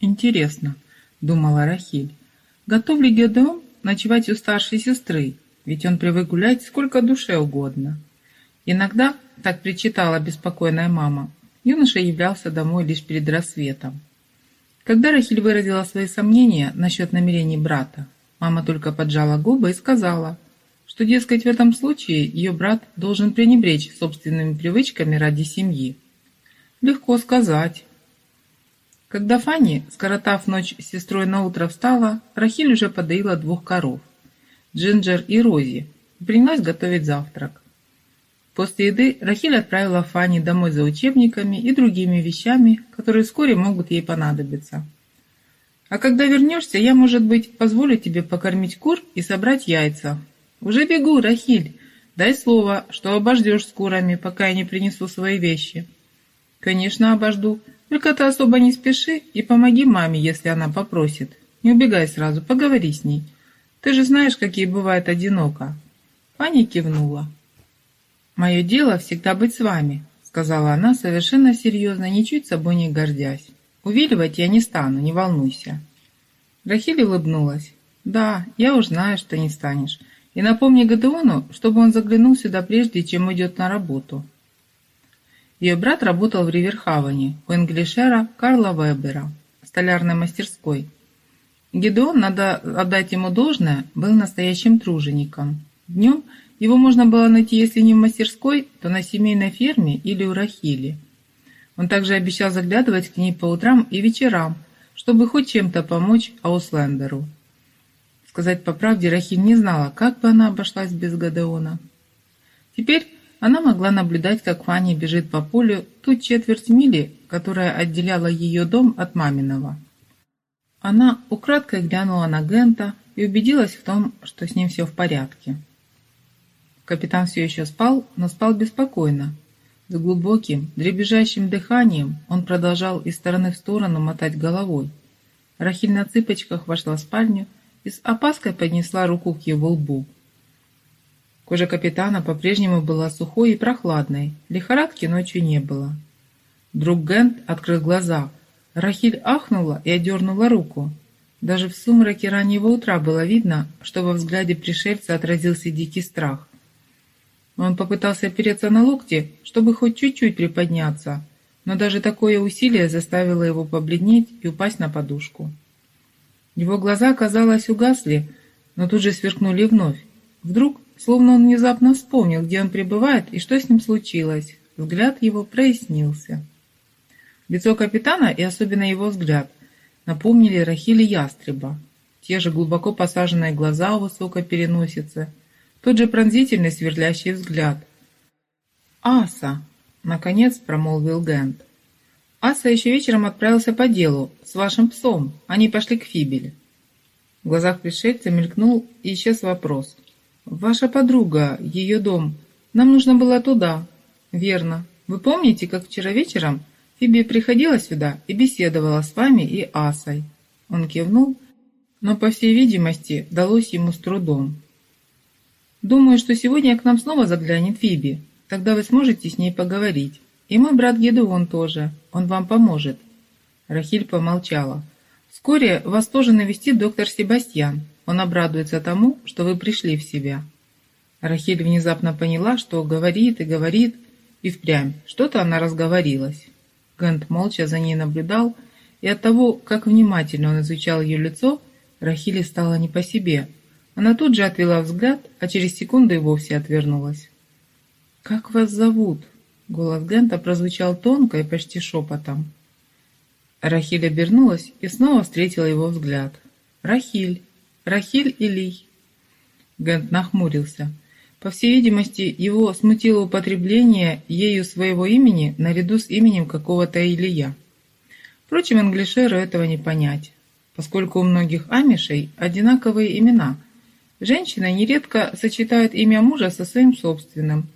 Интересно, думала Рахиль, готов ли Гедеон ночевать у старшей сестры, ведь он привык гулять сколько душе угодно. Иногда, так причитала беспокойная мама, юноша являлся домой лишь перед рассветом. Когда Рахиль выразила свои сомнения насчет намерений брата, мама только поджала губы и сказала, что, дескать, в этом случае ее брат должен пренебречь собственными привычками ради семьи. Легко сказать. Когда Фанни, скоротав ночь с сестрой на утро встала, Рахиль уже подоила двух коров, Джинджер и Рози, и принялась готовить завтрак. После еды Рахиль отправила Фанни домой за учебниками и другими вещами, которые вскоре могут ей понадобиться. «А когда вернешься, я, может быть, позволю тебе покормить кур и собрать яйца». «Уже бегу, Рахиль. Дай слово, что обождешь с курами, пока я не принесу свои вещи». «Конечно, обожду. Только ты особо не спеши и помоги маме, если она попросит. Не убегай сразу, поговори с ней. Ты же знаешь, какие бывает одиноко». Фанни кивнула. «Мое дело всегда быть с вами», — сказала она совершенно серьезно, ничуть собой не гордясь. «Увиливать я не стану, не волнуйся». Рахиль улыбнулась. «Да, я уж знаю, что не станешь. И напомни Гадеону, чтобы он заглянул сюда прежде, чем идет на работу». Ее брат работал в Риверхавене у инглишера Карла Вебера, столярной мастерской. Гедеон, надо отдать ему должное, был настоящим тружеником. Днем его можно было найти, если не в мастерской, то на семейной ферме или у Рахили. Он также обещал заглядывать к ней по утрам и вечерам, чтобы хоть чем-то помочь Ауслендеру. Сказать по правде, Рахиль не знала, как бы она обошлась без Гадеона. Теперь она могла наблюдать, как Фанни бежит по полю ту четверть мили, которая отделяла ее дом от маминого. Она украдкой глянула на Гента и убедилась в том, что с ним все в порядке. Капитан все еще спал, но спал беспокойно. С глубоким, дребезжащим дыханием он продолжал из стороны в сторону мотать головой. Рахиль на цыпочках вошла в спальню и с опаской поднесла руку к его лбу. Кожа капитана по-прежнему была сухой и прохладной, лихорадки ночью не было. Друг Гент открыл глаза. Рахиль ахнула и одернула руку. Даже в сумраке раннего утра было видно, что во взгляде пришельца отразился дикий страх. Он попытался опереться на локти, чтобы хоть чуть-чуть приподняться, но даже такое усилие заставило его побледнеть и упасть на подушку. Его глаза, казалось, угасли, но тут же сверкнули вновь. Вдруг, словно он внезапно вспомнил, где он пребывает и что с ним случилось, взгляд его прояснился. Лицо капитана и особенно его взгляд напомнили Рахили Ястреба. Те же глубоко посаженные глаза у высокой переносицы – тот же пронзительный сверлящий взгляд. «Аса!» — наконец промолвил Гент. «Аса еще вечером отправился по делу, с вашим псом. Они пошли к Фибеле». В глазах пришельца мелькнул и исчез вопрос. «Ваша подруга, ее дом. Нам нужно было туда». «Верно. Вы помните, как вчера вечером Фиби приходила сюда и беседовала с вами и Асой?» Он кивнул, но, по всей видимости, далось ему с трудом. Думаю, что сегодня к нам снова заглянет Фиби. Тогда вы сможете с ней поговорить. И мой брат Гедеон тоже. Он вам поможет». Рахиль помолчала. «Вскоре вас тоже навестит доктор Себастьян. Он обрадуется тому, что вы пришли в себя». Рахиль внезапно поняла, что говорит и говорит, и впрямь. Что-то она разговорилась. Гент молча за ней наблюдал, и от того, как внимательно он изучал ее лицо, Рахиле стало не по себе – она тут же отвела взгляд, а через секунду и вовсе отвернулась. «Как вас зовут?» Голос Гента прозвучал тонко и почти шепотом. Рахиль обернулась и снова встретила его взгляд. «Рахиль! Рахиль Илий!» Гент нахмурился. По всей видимости, его смутило употребление ею своего имени наряду с именем какого-то Илья. Впрочем, англишеру этого не понять, поскольку у многих амишей одинаковые имена – Женщины нередко сочетают имя мужа со своим собственным.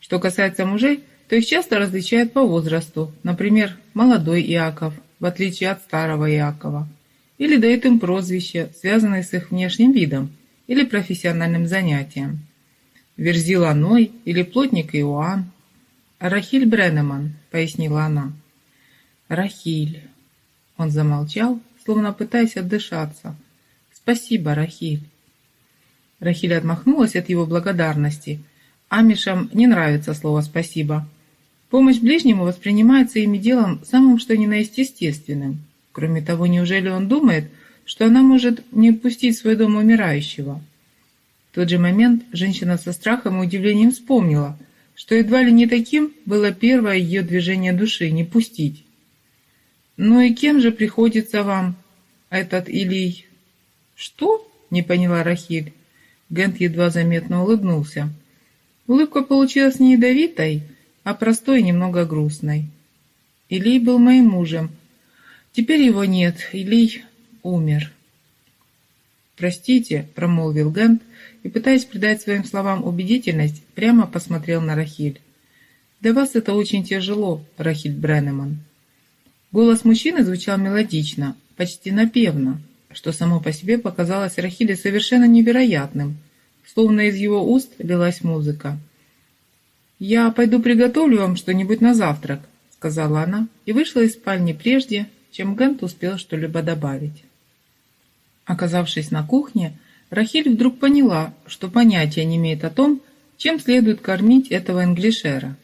Что касается мужей, то их часто различают по возрасту, например, молодой Иаков, в отличие от старого Иакова, или дают им прозвище, связанное с их внешним видом или профессиональным занятием. Верзила Ной или плотник Иоанн. «Рахиль Бреннеман», — пояснила она. «Рахиль». Он замолчал, словно пытаясь отдышаться. «Спасибо, Рахиль». Рахиль отмахнулась от его благодарности. Амишам не нравится слово «спасибо». Помощь ближнему воспринимается ими делом самым что ни на есть естественным. Кроме того, неужели он думает, что она может не отпустить свой дом умирающего? В тот же момент женщина со страхом и удивлением вспомнила, что едва ли не таким было первое ее движение души – не пустить. «Ну и кем же приходится вам этот Илий?» «Что?» – не поняла Рахиль. Гент едва заметно улыбнулся. Улыбка получилась не ядовитой, а простой и немного грустной. Илий был моим мужем. Теперь его нет, Илий умер. «Простите», — промолвил Гент, и, пытаясь придать своим словам убедительность, прямо посмотрел на Рахиль. «Для вас это очень тяжело, Рахиль Бреннеман». Голос мужчины звучал мелодично, почти напевно, что само по себе показалось Рахиле совершенно невероятным, словно из его уст лилась музыка. «Я пойду приготовлю вам что-нибудь на завтрак», — сказала она, и вышла из спальни прежде, чем Гент успел что-либо добавить. Оказавшись на кухне, Рахиль вдруг поняла, что понятия не имеет о том, чем следует кормить этого англишера.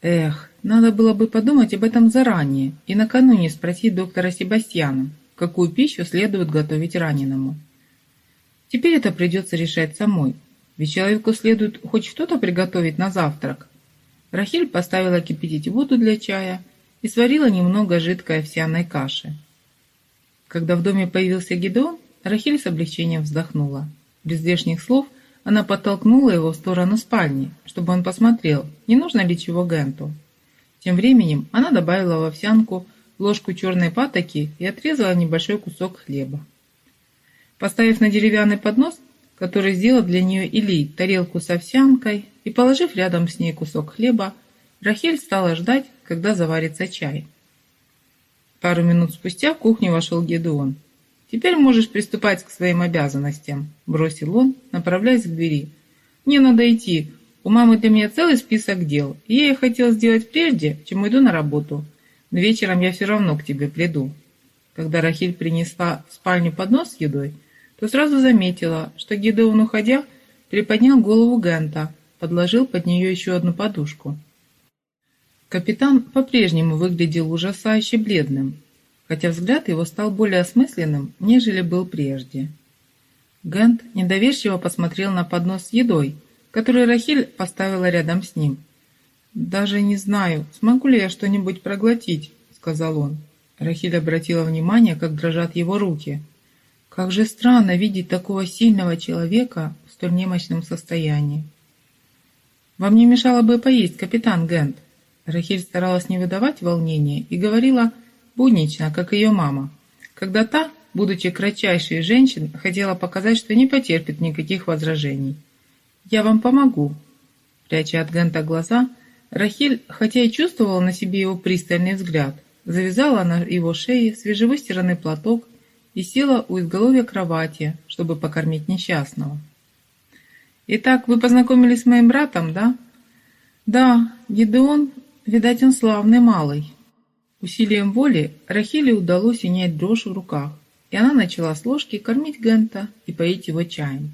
Эх, надо было бы подумать об этом заранее и накануне спросить доктора Себастьяна, какую пищу следует готовить раненому. Теперь это придется решать самой, ведь человеку следует хоть что-то приготовить на завтрак. Рахиль поставила кипятить воду для чая и сварила немного жидкой овсяной каши. Когда в доме появился Гидеон, Рахиль с облегчением вздохнула. Без лишних слов она подтолкнула его в сторону спальни, чтобы он посмотрел, не нужно ли чего Генту. Тем временем она добавила в овсянку ложку черной патоки и отрезала небольшой кусок хлеба. Поставив на деревянный поднос, который сделал для нее Или, тарелку с овсянкой и положив рядом с ней кусок хлеба, Рахель стала ждать, когда заварится чай. Пару минут спустя в кухню вошел Гедеон. «Теперь можешь приступать к своим обязанностям», – бросил он, направляясь к двери. «Мне надо идти. У мамы для меня целый список дел, я их хотел сделать прежде, чем уйду на работу. Но вечером я все равно к тебе приду». Когда Рахиль принесла в спальню поднос с едой, то сразу заметила, что Гидеон, уходя, приподнял голову Гента, подложил под нее еще одну подушку. Капитан по-прежнему выглядел ужасающе бледным, хотя взгляд его стал более осмысленным, нежели был прежде. Гент недоверчиво посмотрел на поднос с едой, который Рахиль поставила рядом с ним. «Даже не знаю, смогу ли я что-нибудь проглотить», — сказал он. Рахиль обратила внимание, как дрожат его руки. Как же странно видеть такого сильного человека в столь немощном состоянии. «Вам не мешало бы поесть, капитан Гент?» Рахиль старалась не выдавать волнения и говорила буднично, как ее мама, когда та, будучи кратчайшей женщин, хотела показать, что не потерпит никаких возражений. «Я вам помогу». Пряча от Гента глаза, Рахиль, хотя и чувствовала на себе его пристальный взгляд, завязала на его шее свежевыстиранный платок и села у изголовья кровати, чтобы покормить несчастного. «Итак, вы познакомились с моим братом, да?» «Да, Гидеон, видать, он славный малый». Усилием воли Рахиле удалось унять дрожь в руках, и она начала с ложки кормить Гента и поить его чаем.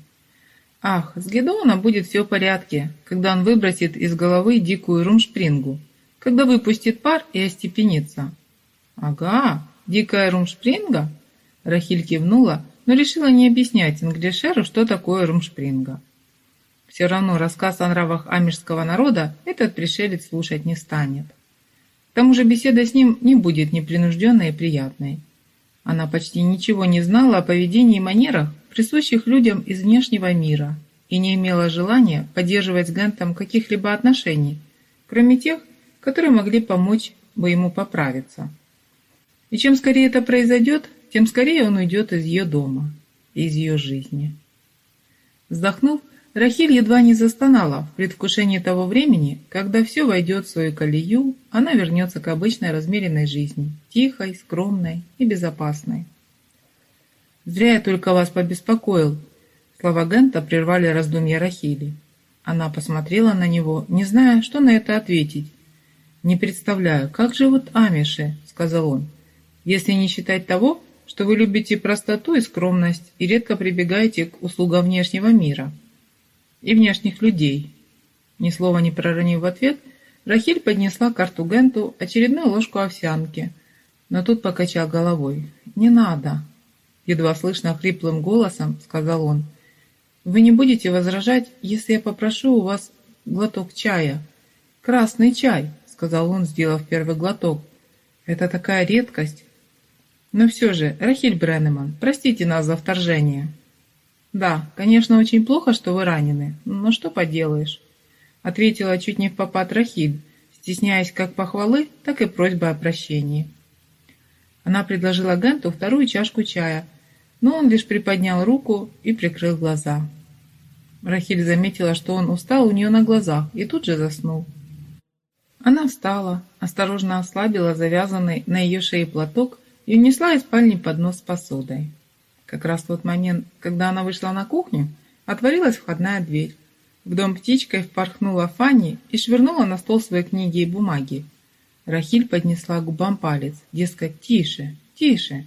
Ах, с Гедеоном будет все в порядке, когда он выбросит из головы дикую румшпрингу, когда выпустит пар и остепенится. Ага, дикая румшпринга? Рахиль кивнула, но решила не объяснять Инглишеру, что такое румшпринга. Все равно рассказ о нравах амирского народа этот пришелец слушать не станет. К тому же беседа с ним не будет непринужденной и приятной. Она почти ничего не знала о поведении и манерах, присущих людям из внешнего мира, и не имела желания поддерживать с Гентом каких-либо отношений, кроме тех, которые могли помочь бы ему поправиться. И чем скорее это произойдет, тем скорее он уйдет из ее дома, из ее жизни. Вздохнув, Рахиль едва не застонала в предвкушении того времени, когда все войдет в свою колею, она вернется к обычной размеренной жизни, тихой, скромной и безопасной. «Зря я только вас побеспокоил», Слова Гента прервали раздумья Рахили. Она посмотрела на него, не зная, что на это ответить. «Не представляю, как живут амиши», — сказал он. если не считать того, что вы любите простоту и скромность и редко прибегаете к услугам внешнего мира и внешних людей. Ни слова не проронив в ответ, Рахиль поднесла карту Генту очередную ложку овсянки, но тут покачал головой. «Не надо!» Едва слышно хриплым голосом сказал он. «Вы не будете возражать, если я попрошу у вас глоток чая?» «Красный чай», — сказал он, сделав первый глоток. «Это такая редкость». «Но все же, Рахиль Бреннеман, простите нас за вторжение». «Да, конечно, очень плохо, что вы ранены, но что поделаешь?» Ответила чуть не в попад Рахиль, стесняясь как похвалы, так и просьбы о прощении. Она предложила Генту вторую чашку чая, но он лишь приподнял руку и прикрыл глаза. Рахиль заметила, что он устал у нее на глазах и тут же заснул. Она встала, осторожно ослабила завязанный на ее шее платок и унесла из спальни поднос с посудой. Как раз в тот момент, когда она вышла на кухню, отворилась входная дверь. В дом птичкой впорхнула Фанни и швырнула на стол свои книги и бумаги. Рахиль поднесла губам палец, дескать, тише, тише,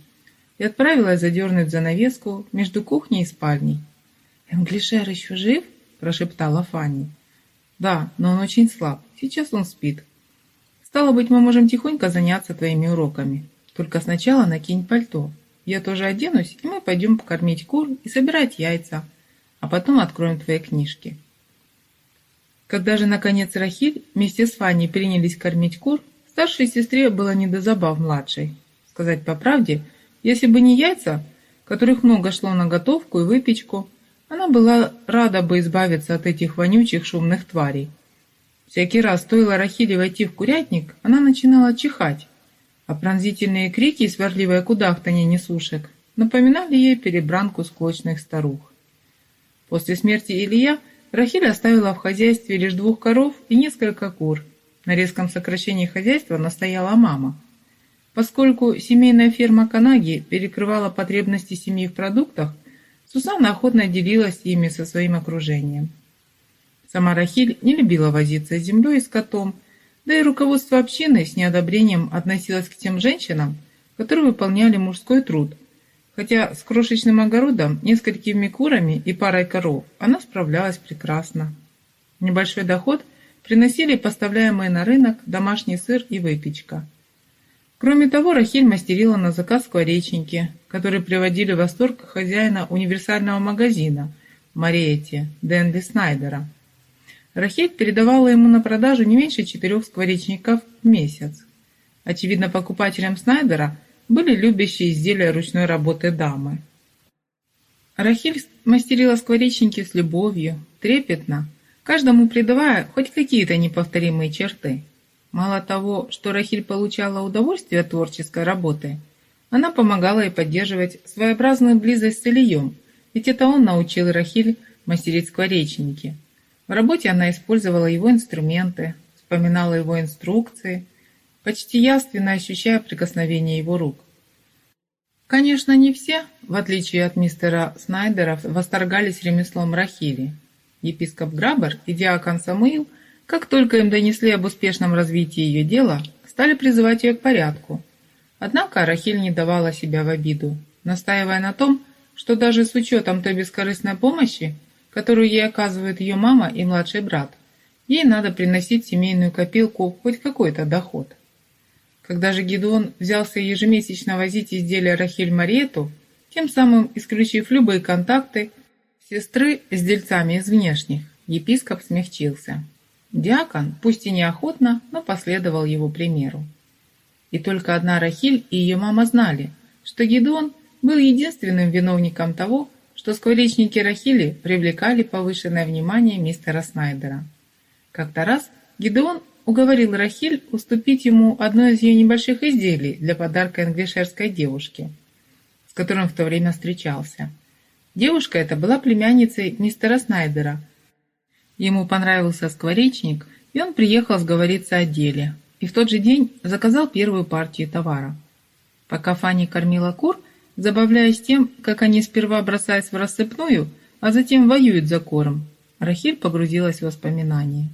и отправилась задернуть занавеску между кухней и спальней. «Энглишер еще жив?» – прошептала Фанни. «Да, но он очень слаб. Сейчас он спит. Стало быть, мы можем тихонько заняться твоими уроками. Только сначала накинь пальто. Я тоже оденусь, и мы пойдем покормить кур и собирать яйца, а потом откроем твои книжки». Когда же, наконец, Рахиль вместе с Фанни принялись кормить кур, старшей сестре было не до забав младшей. Сказать по правде, если бы не яйца, которых много шло на готовку и выпечку, она была рада бы избавиться от этих вонючих шумных тварей. Всякий раз, стоило Рахиле войти в курятник, она начинала чихать, а пронзительные крики и сварливое кудахтанье несушек напоминали ей перебранку склочных старух. После смерти Илья Рахиль оставила в хозяйстве лишь двух коров и несколько кур. На резком сокращении хозяйства настояла мама. Поскольку семейная ферма Канаги перекрывала потребности семьи в продуктах, Сусанна охотно делилась ими со своим окружением. Сама Рахиль не любила возиться с землей и с котом, да и руководство общины с неодобрением относилось к тем женщинам, которые выполняли мужской труд, хотя с крошечным огородом, несколькими курами и парой коров она справлялась прекрасно. Небольшой доход приносили поставляемые на рынок домашний сыр и выпечка – Кроме того, Рахиль мастерила на заказ скворечники, которые приводили в восторг хозяина универсального магазина Мариэти Дэнли Снайдера. Рахиль передавала ему на продажу не меньше четырех скворечников в месяц. Очевидно, покупателям Снайдера были любящие изделия ручной работы дамы. Рахиль мастерила скворечники с любовью, трепетно, каждому придавая хоть какие-то неповторимые черты – Мало того, что Рахиль получала удовольствие от творческой работы, она помогала ей поддерживать своеобразную близость с Ильем, ведь это он научил Рахиль мастерить скворечники. В работе она использовала его инструменты, вспоминала его инструкции, почти яственно ощущая прикосновение его рук. Конечно, не все, в отличие от мистера Снайдера, восторгались ремеслом Рахили. Епископ Грабер и диакон Самуил – как только им донесли об успешном развитии ее дела, стали призывать ее к порядку. Однако Рахиль не давала себя в обиду, настаивая на том, что даже с учетом той бескорыстной помощи, которую ей оказывают ее мама и младший брат, ей надо приносить семейную копилку хоть какой-то доход. Когда же Гидеон взялся ежемесячно возить изделия Рахиль Мариету, тем самым исключив любые контакты сестры с дельцами из внешних, епископ смягчился. Диакон, пусть и неохотно, но последовал его примеру. И только одна Рахиль и ее мама знали, что Гедеон был единственным виновником того, что скворечники Рахили привлекали повышенное внимание мистера Снайдера. Как-то раз Гедеон уговорил Рахиль уступить ему одно из ее небольших изделий для подарка англишерской девушке, с которым в то время встречался. Девушка эта была племянницей мистера Снайдера – Ему понравился скворечник, и он приехал сговориться о деле, и в тот же день заказал первую партию товара. Пока Фанни кормила кур, забавляясь тем, как они сперва бросаются в рассыпную, а затем воюют за корм, Рахиль погрузилась в воспоминания.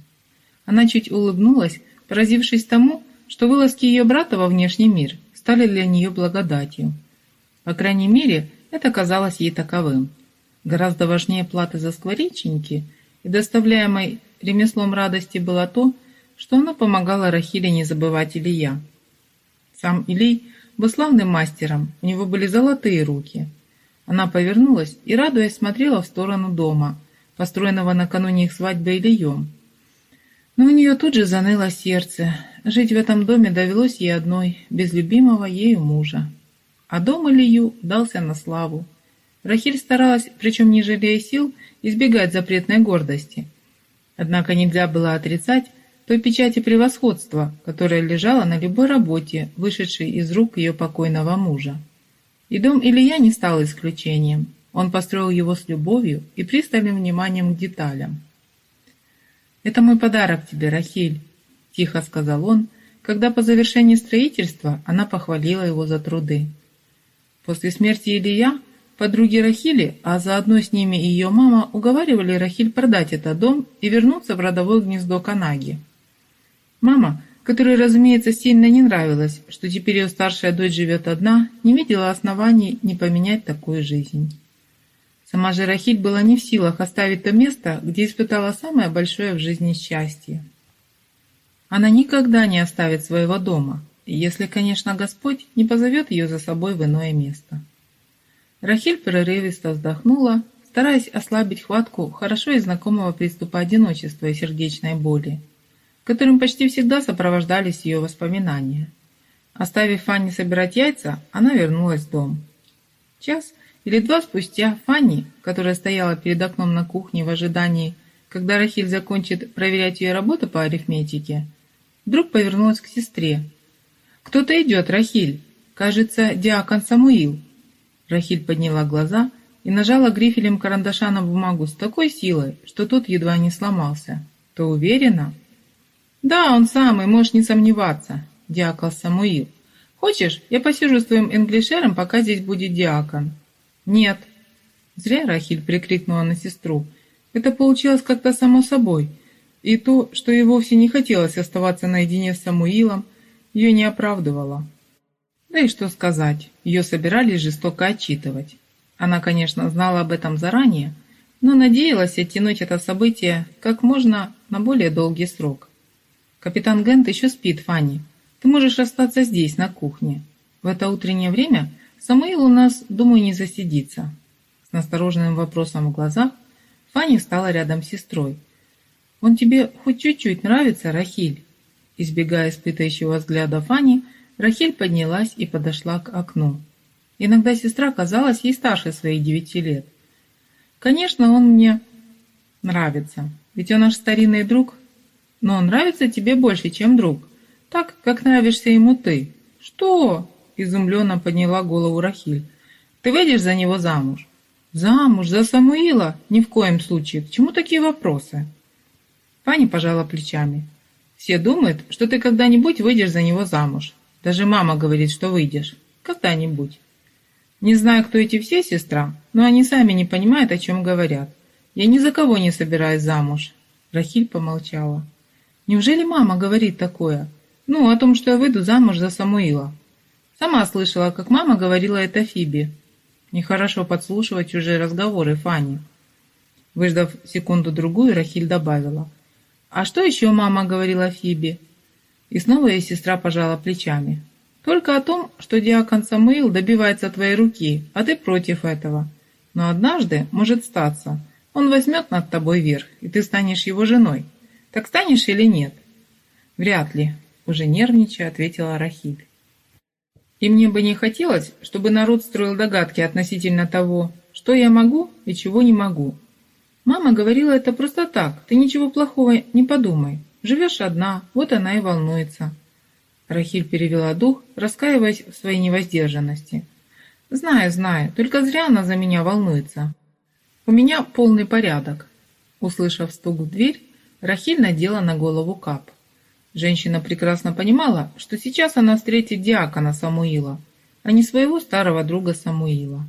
Она чуть улыбнулась, поразившись тому, что вылазки ее брата во внешний мир стали для нее благодатью. По крайней мере, это казалось ей таковым. Гораздо важнее платы за скворечники и доставляемой ремеслом радости было то, что она помогала Рахиле не забывать Илья. Сам Илей был славным мастером, у него были золотые руки. Она повернулась и, радуясь, смотрела в сторону дома, построенного накануне их свадьбы Ильем. Но у нее тут же заныло сердце. Жить в этом доме довелось ей одной, без любимого ею мужа. А дом Илью дался на славу. Рахиль старалась, причем не жалея сил, избегать запретной гордости. Однако нельзя было отрицать той печати превосходства, которая лежала на любой работе, вышедшей из рук ее покойного мужа. И дом Илья не стал исключением. Он построил его с любовью и пристальным вниманием к деталям. «Это мой подарок тебе, Рахиль», – тихо сказал он, когда по завершении строительства она похвалила его за труды. После смерти Илья подруги Рахили, а заодно с ними и ее мама, уговаривали Рахиль продать этот дом и вернуться в родовое гнездо Канаги. Мама, которой, разумеется, сильно не нравилось, что теперь ее старшая дочь живет одна, не видела оснований не поменять такую жизнь. Сама же Рахиль была не в силах оставить то место, где испытала самое большое в жизни счастье. Она никогда не оставит своего дома, если, конечно, Господь не позовет ее за собой в иное место. Рахиль прерывисто вздохнула, стараясь ослабить хватку хорошо и знакомого приступа одиночества и сердечной боли, которым почти всегда сопровождались ее воспоминания. Оставив Фанни собирать яйца, она вернулась в дом. Час или два спустя Фанни, которая стояла перед окном на кухне в ожидании, когда Рахиль закончит проверять ее работу по арифметике, вдруг повернулась к сестре. «Кто-то идет, Рахиль. Кажется, диакон Самуил». Рахиль подняла глаза и нажала грифелем карандаша на бумагу с такой силой, что тот едва не сломался. «Ты уверена?» «Да, он самый, можешь не сомневаться», — диакон Самуил. «Хочешь, я посижу с твоим инглишером, пока здесь будет диакон?» «Нет». Зря Рахиль прикрикнула на сестру. Это получилось как-то само собой. И то, что ей вовсе не хотелось оставаться наедине с Самуилом, ее не оправдывало. Да и что сказать, ее собирались жестоко отчитывать. Она, конечно, знала об этом заранее, но надеялась оттянуть это событие как можно на более долгий срок. «Капитан Гент еще спит, Фанни. Ты можешь остаться здесь, на кухне. В это утреннее время Самуил у нас, думаю, не засидится. С настороженным вопросом в глазах Фанни встала рядом с сестрой. «Он тебе хоть чуть-чуть нравится, Рахиль?» Избегая испытывающего взгляда Фанни, Рахиль поднялась и подошла к окну. Иногда сестра казалась ей старше своих девяти лет. «Конечно, он мне нравится, ведь он наш старинный друг, но он нравится тебе больше, чем друг, так, как нравишься ему ты». «Что?» изумленно подняла голову Рахиль. «Ты выйдешь за него замуж?» «Замуж? За Самуила? Ни в коем случае. К чему такие вопросы?» Фанни пожала плечами. «Все думают, что ты когда-нибудь выйдешь за него замуж. Даже мама говорит, что выйдешь. Когда-нибудь. Не знаю, кто эти все, сестра, но они сами не понимают, о чем говорят. Я ни за кого не собираюсь замуж». Рахиль помолчала. «Неужели мама говорит такое? Ну, о том, что я выйду замуж за Самуила. Сама слышала, как мама говорила это Фиби. Нехорошо подслушивать чужие разговоры, Фанни. Выждав секунду-другую, Рахиль добавила. «А что еще мама говорила Фиби?» И снова ее сестра пожала плечами. «Только о том, что диакон Самуил добивается твоей руки, а ты против этого. Но однажды, может статься, он возьмет над тобой верх, и ты станешь его женой. Так станешь или нет?» «Вряд ли», — уже нервничая ответила Рахиль. И мне бы не хотелось, чтобы народ строил догадки относительно того, что я могу и чего не могу. Мама говорила это просто так, ты ничего плохого не подумай. Живешь одна, вот она и волнуется. Рахиль перевела дух, раскаиваясь в своей невоздержанности. «Знаю, знаю, только зря она за меня волнуется. У меня полный порядок». Услышав стук в дверь, Рахиль надела на голову кап. Женщина прекрасно понимала, что сейчас она встретит диакона Самуила, а не своего старого друга Самуила.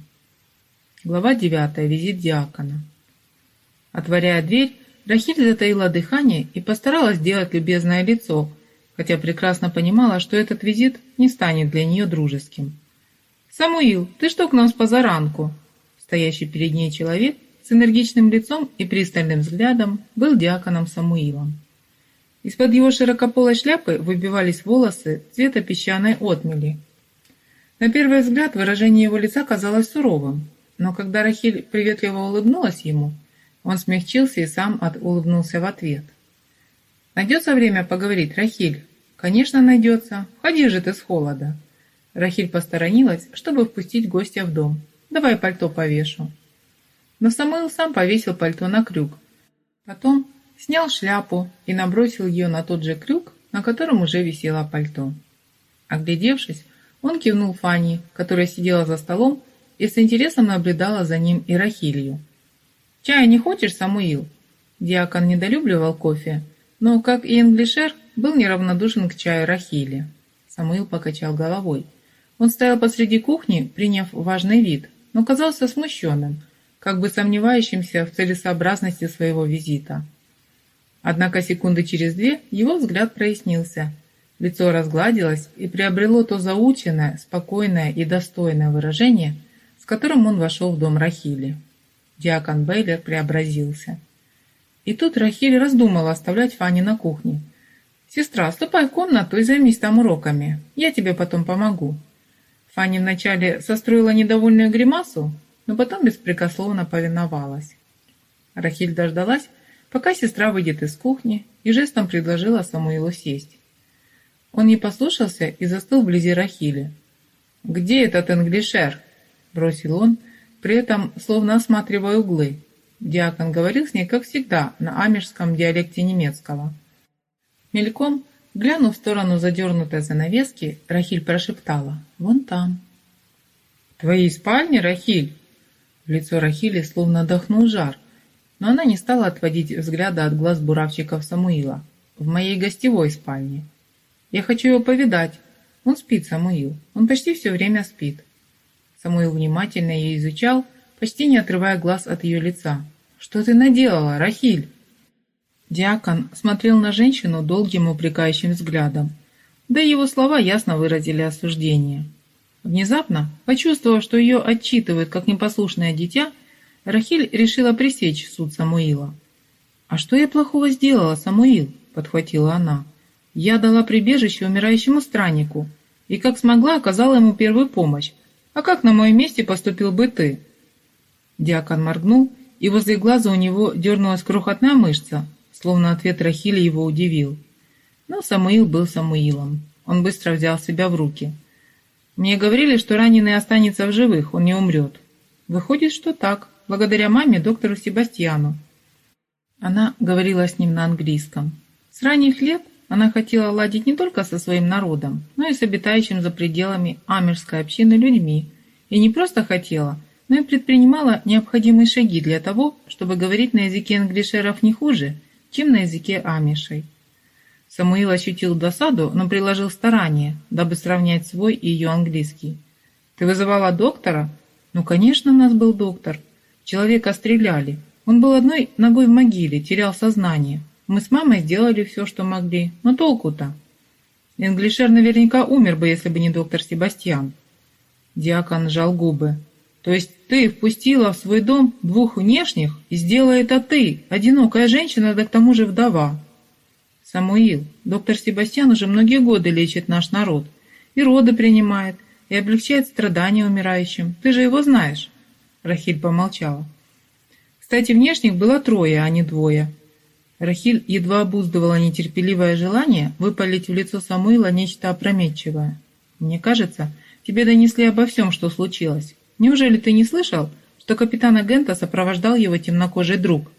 Глава 9. Визит диакона. Отворяя дверь, Рахиль затаила дыхание и постаралась сделать любезное лицо, хотя прекрасно понимала, что этот визит не станет для нее дружеским. «Самуил, ты что к нам с позаранку?» Стоящий перед ней человек с энергичным лицом и пристальным взглядом был диаконом Самуилом. Из-под его широкополой шляпы выбивались волосы цвета песчаной отмели. На первый взгляд выражение его лица казалось суровым, но когда Рахиль приветливо улыбнулась ему, он смягчился и сам от улыбнулся в ответ. «Найдется время поговорить, Рахиль?» «Конечно, найдется. Входи же ты с холода». Рахиль посторонилась, чтобы впустить гостя в дом. «Давай пальто повешу». Но Самуил сам повесил пальто на крюк. Потом снял шляпу и набросил ее на тот же крюк, на котором уже висело пальто. Оглядевшись, он кивнул Фанни, которая сидела за столом и с интересом наблюдала за ним и Рахилью. «Чая не хочешь, Самуил?» Диакон недолюбливал кофе, но, как и Инглишер, был неравнодушен к чаю Рахили. Самуил покачал головой. Он стоял посреди кухни, приняв важный вид, но казался смущенным, как бы сомневающимся в целесообразности своего визита. Однако секунды через две его взгляд прояснился. Лицо разгладилось и приобрело то заученное, спокойное и достойное выражение, с которым он вошел в дом Рахили. Диакон Бейлер преобразился. И тут Рахиль раздумала оставлять Фанни на кухне. «Сестра, ступай в комнату и займись там уроками. Я тебе потом помогу». Фанни вначале состроила недовольную гримасу, но потом беспрекословно повиновалась. Рахиль дождалась, пока сестра выйдет из кухни, и жестом предложила Самуилу сесть. Он не послушался и застыл вблизи Рахили. «Где этот англишер?» – бросил он, при этом словно осматривая углы. Диакон говорил с ней, как всегда, на амежском диалекте немецкого. Мельком, глянув в сторону задернутой занавески, Рахиль прошептала «Вон там». «В твоей спальне, Рахиль?» Лицо Рахили словно дохнул жар, но она не стала отводить взгляда от глаз буравчиков Самуила. «В моей гостевой спальне. Я хочу его повидать. Он спит, Самуил. Он почти все время спит». Самуил внимательно ее изучал, почти не отрывая глаз от ее лица. «Что ты наделала, Рахиль?» Диакон смотрел на женщину долгим упрекающим взглядом, да и его слова ясно выразили осуждение. Внезапно, почувствовав, что ее отчитывают как непослушное дитя, Рахиль решила пресечь суд Самуила. «А что я плохого сделала, Самуил?» – подхватила она. «Я дала прибежище умирающему страннику и, как смогла, оказала ему первую помощь. А как на моем месте поступил бы ты?» Диакон моргнул, и возле глаза у него дернулась крохотная мышца, словно ответ Рахили его удивил. Но Самуил был Самуилом. Он быстро взял себя в руки. «Мне говорили, что раненый останется в живых, он не умрет. Выходит, что так, благодаря маме доктору Себастьяну». Она говорила с ним на английском. С ранних лет она хотела ладить не только со своим народом, но и с обитающим за пределами Амерской общины людьми. И не просто хотела, но и предпринимала необходимые шаги для того, чтобы говорить на языке англишеров не хуже – чем на языке амишей. Самуил ощутил досаду, но приложил старание, дабы сравнять свой и ее английский. «Ты вызывала доктора?» «Ну, конечно, у нас был доктор. Человека стреляли. Он был одной ногой в могиле, терял сознание. Мы с мамой сделали все, что могли. Но толку-то?» Инглишер наверняка умер бы, если бы не доктор Себастьян. Диакон сжал губы. То есть ты впустила в свой дом двух внешних, и сделала это ты, одинокая женщина, да к тому же вдова. Самуил, доктор Себастьян уже многие годы лечит наш народ. И роды принимает, и облегчает страдания умирающим. Ты же его знаешь. Рахиль помолчала. Кстати, внешних было трое, а не двое. Рахиль едва обуздывала нетерпеливое желание выпалить в лицо Самуила нечто опрометчивое. «Мне кажется, тебе донесли обо всем, что случилось. Неужели ты не слышал, что капитана Гента сопровождал его темнокожий друг?»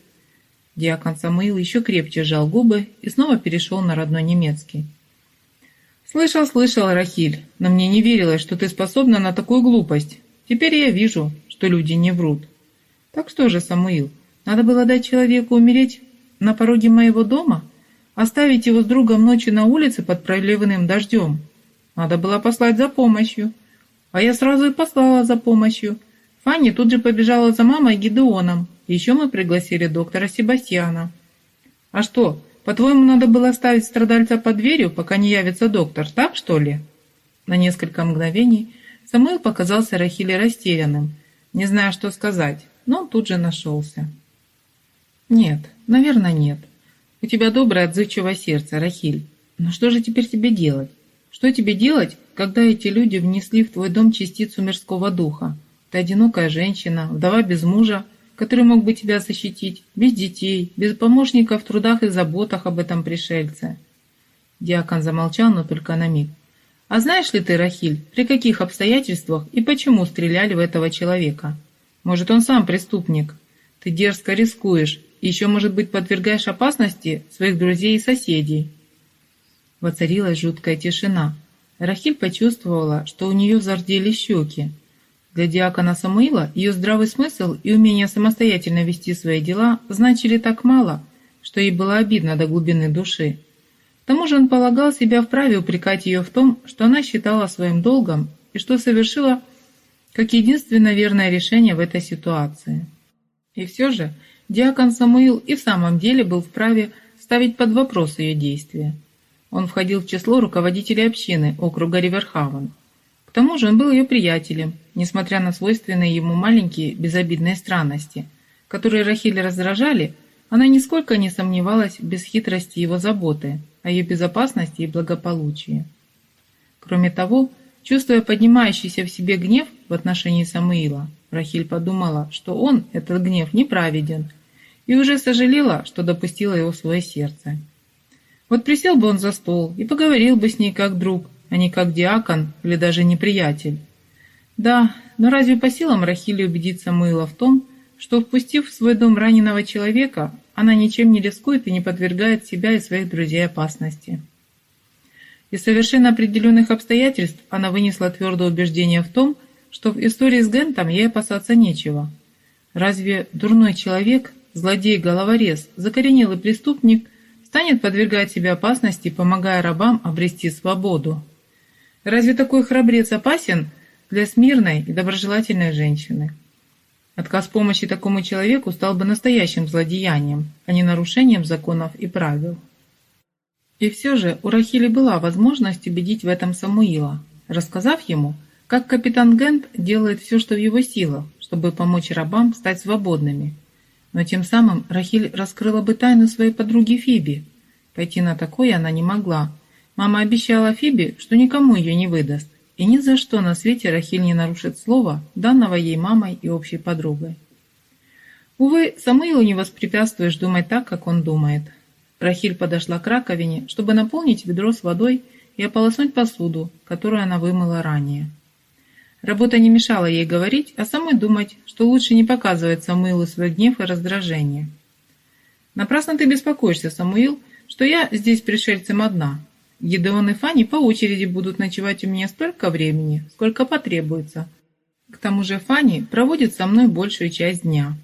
Диакон Самуил еще крепче сжал губы и снова перешел на родной немецкий. «Слышал, слышал, Рахиль, но мне не верилось, что ты способна на такую глупость. Теперь я вижу, что люди не врут. Так что же, Самуил, надо было дать человеку умереть на пороге моего дома? Оставить его с другом ночью на улице под проливным дождем? Надо было послать за помощью. А я сразу и послала за помощью. Фанни тут же побежала за мамой и Гидеоном. Еще мы пригласили доктора Себастьяна. А что, по-твоему, надо было оставить страдальца под дверью, пока не явится доктор, так что ли?» На несколько мгновений Самуил показался Рахиле растерянным, не зная, что сказать, но он тут же нашелся. «Нет, наверное, нет. У тебя доброе отзывчивое сердце, Рахиль. Но что же теперь тебе делать? Что тебе делать, когда эти люди внесли в твой дом частицу мирского духа? Ты одинокая женщина, вдова без мужа, который мог бы тебя защитить, без детей, без помощника в трудах и заботах об этом пришельце. Диакон замолчал, но только на миг. А знаешь ли ты, Рахиль, при каких обстоятельствах и почему стреляли в этого человека? Может, он сам преступник? Ты дерзко рискуешь и еще, может быть, подвергаешь опасности своих друзей и соседей. Воцарилась жуткая тишина. Рахиль почувствовала, что у нее зардели щеки. Для диакона Самуила ее здравый смысл и умение самостоятельно вести свои дела значили так мало, что ей было обидно до глубины души. К тому же он полагал себя вправе упрекать ее в том, что она считала своим долгом и что совершила как единственно верное решение в этой ситуации. И все же диакон Самуил и в самом деле был вправе ставить под вопрос ее действия. Он входил в число руководителей общины округа Риверхавен, к тому же он был ее приятелем, несмотря на свойственные ему маленькие безобидные странности, которые Рахиль раздражали, она нисколько не сомневалась в бесхитрости его заботы, о ее безопасности и благополучии. Кроме того, чувствуя поднимающийся в себе гнев в отношении Самуила, Рахиль подумала, что он, этот гнев, неправеден, и уже сожалела, что допустила его в свое сердце. Вот присел бы он за стол и поговорил бы с ней как друг – а не как диакон или даже неприятель. Да, но разве по силам Рахили убедить Самуила в том, что, впустив в свой дом раненого человека, она ничем не рискует и не подвергает себя и своих друзей опасности? Из совершенно определенных обстоятельств она вынесла твердое убеждение в том, что в истории с Гентом ей опасаться нечего. Разве дурной человек, злодей-головорез, закоренелый преступник станет подвергать себе опасности, помогая рабам обрести свободу? Разве такой храбрец опасен для смирной и доброжелательной женщины? Отказ помощи такому человеку стал бы настоящим злодеянием, а не нарушением законов и правил. И все же у Рахили была возможность убедить в этом Самуила, рассказав ему, как капитан Гент делает все, что в его силах, чтобы помочь рабам стать свободными. Но тем самым Рахиль раскрыла бы тайну своей подруги Фиби. Пойти на такое она не могла, Мама обещала Фиби, что никому ее не выдаст, и ни за что на свете Рахиль не нарушит слова, данного ей мамой и общей подругой. Увы, Самуилу не воспрепятствуешь думать так, как он думает. Рахиль подошла к раковине, чтобы наполнить ведро с водой и ополоснуть посуду, которую она вымыла ранее. Работа не мешала ей говорить, а самой думать, что лучше не показывать Самуилу свой гнев и раздражение. «Напрасно ты беспокоишься, Самуил, что я здесь пришельцем одна. Гидеон и Фанни по очереди будут ночевать у меня столько времени, сколько потребуется. К тому же Фанни проводит со мной большую часть дня.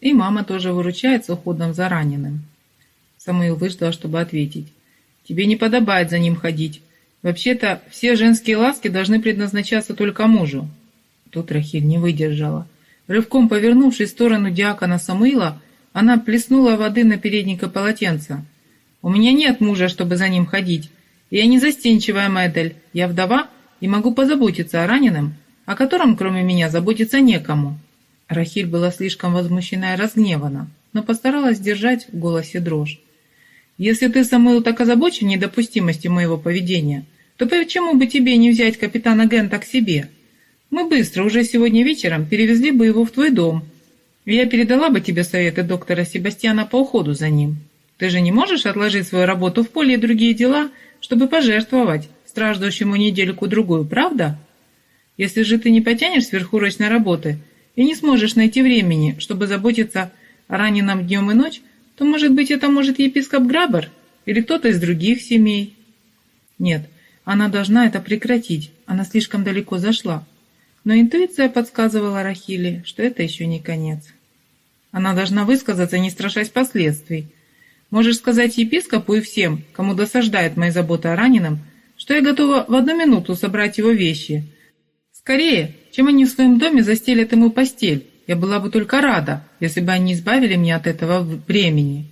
И мама тоже выручает с уходом за раненым. Самуил выждал, чтобы ответить. Тебе не подобает за ним ходить. Вообще-то все женские ласки должны предназначаться только мужу. Тут Рахиль не выдержала. Рывком повернувшись в сторону диакона Самуила, она плеснула воды на передника полотенца. «У меня нет мужа, чтобы за ним ходить. Я не застенчивая Мэдель, я вдова и могу позаботиться о раненом, о котором кроме меня заботиться некому». Рахиль была слишком возмущена и разгневана, но постаралась держать в голосе дрожь. «Если ты, Самуил, так озабочен недопустимостью моего поведения, то почему бы тебе не взять капитана Гента к себе? Мы быстро, уже сегодня вечером, перевезли бы его в твой дом, я передала бы тебе советы доктора Себастьяна по уходу за ним. Ты же не можешь отложить свою работу в поле и другие дела чтобы пожертвовать страждущему недельку-другую, правда? Если же ты не потянешь сверхурочной работы и не сможешь найти времени, чтобы заботиться о раненом днем и ночь, то, может быть, это может епископ Грабер или кто-то из других семей. Нет, она должна это прекратить, она слишком далеко зашла. Но интуиция подсказывала Рахиле, что это еще не конец. Она должна высказаться, не страшась последствий, Можешь сказать епископу и всем, кому досаждает моя забота о раненом, что я готова в одну минуту собрать его вещи. Скорее, чем они в своем доме застелят ему постель. Я была бы только рада, если бы они избавили меня от этого времени.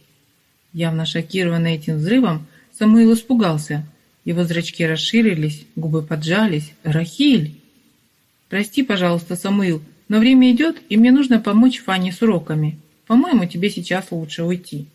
Явно шокированный этим взрывом, Самуил испугался. Его зрачки расширились, губы поджались. «Рахиль!» «Прости, пожалуйста, Самуил, но время идет, и мне нужно помочь Фане с уроками. По-моему, тебе сейчас лучше уйти».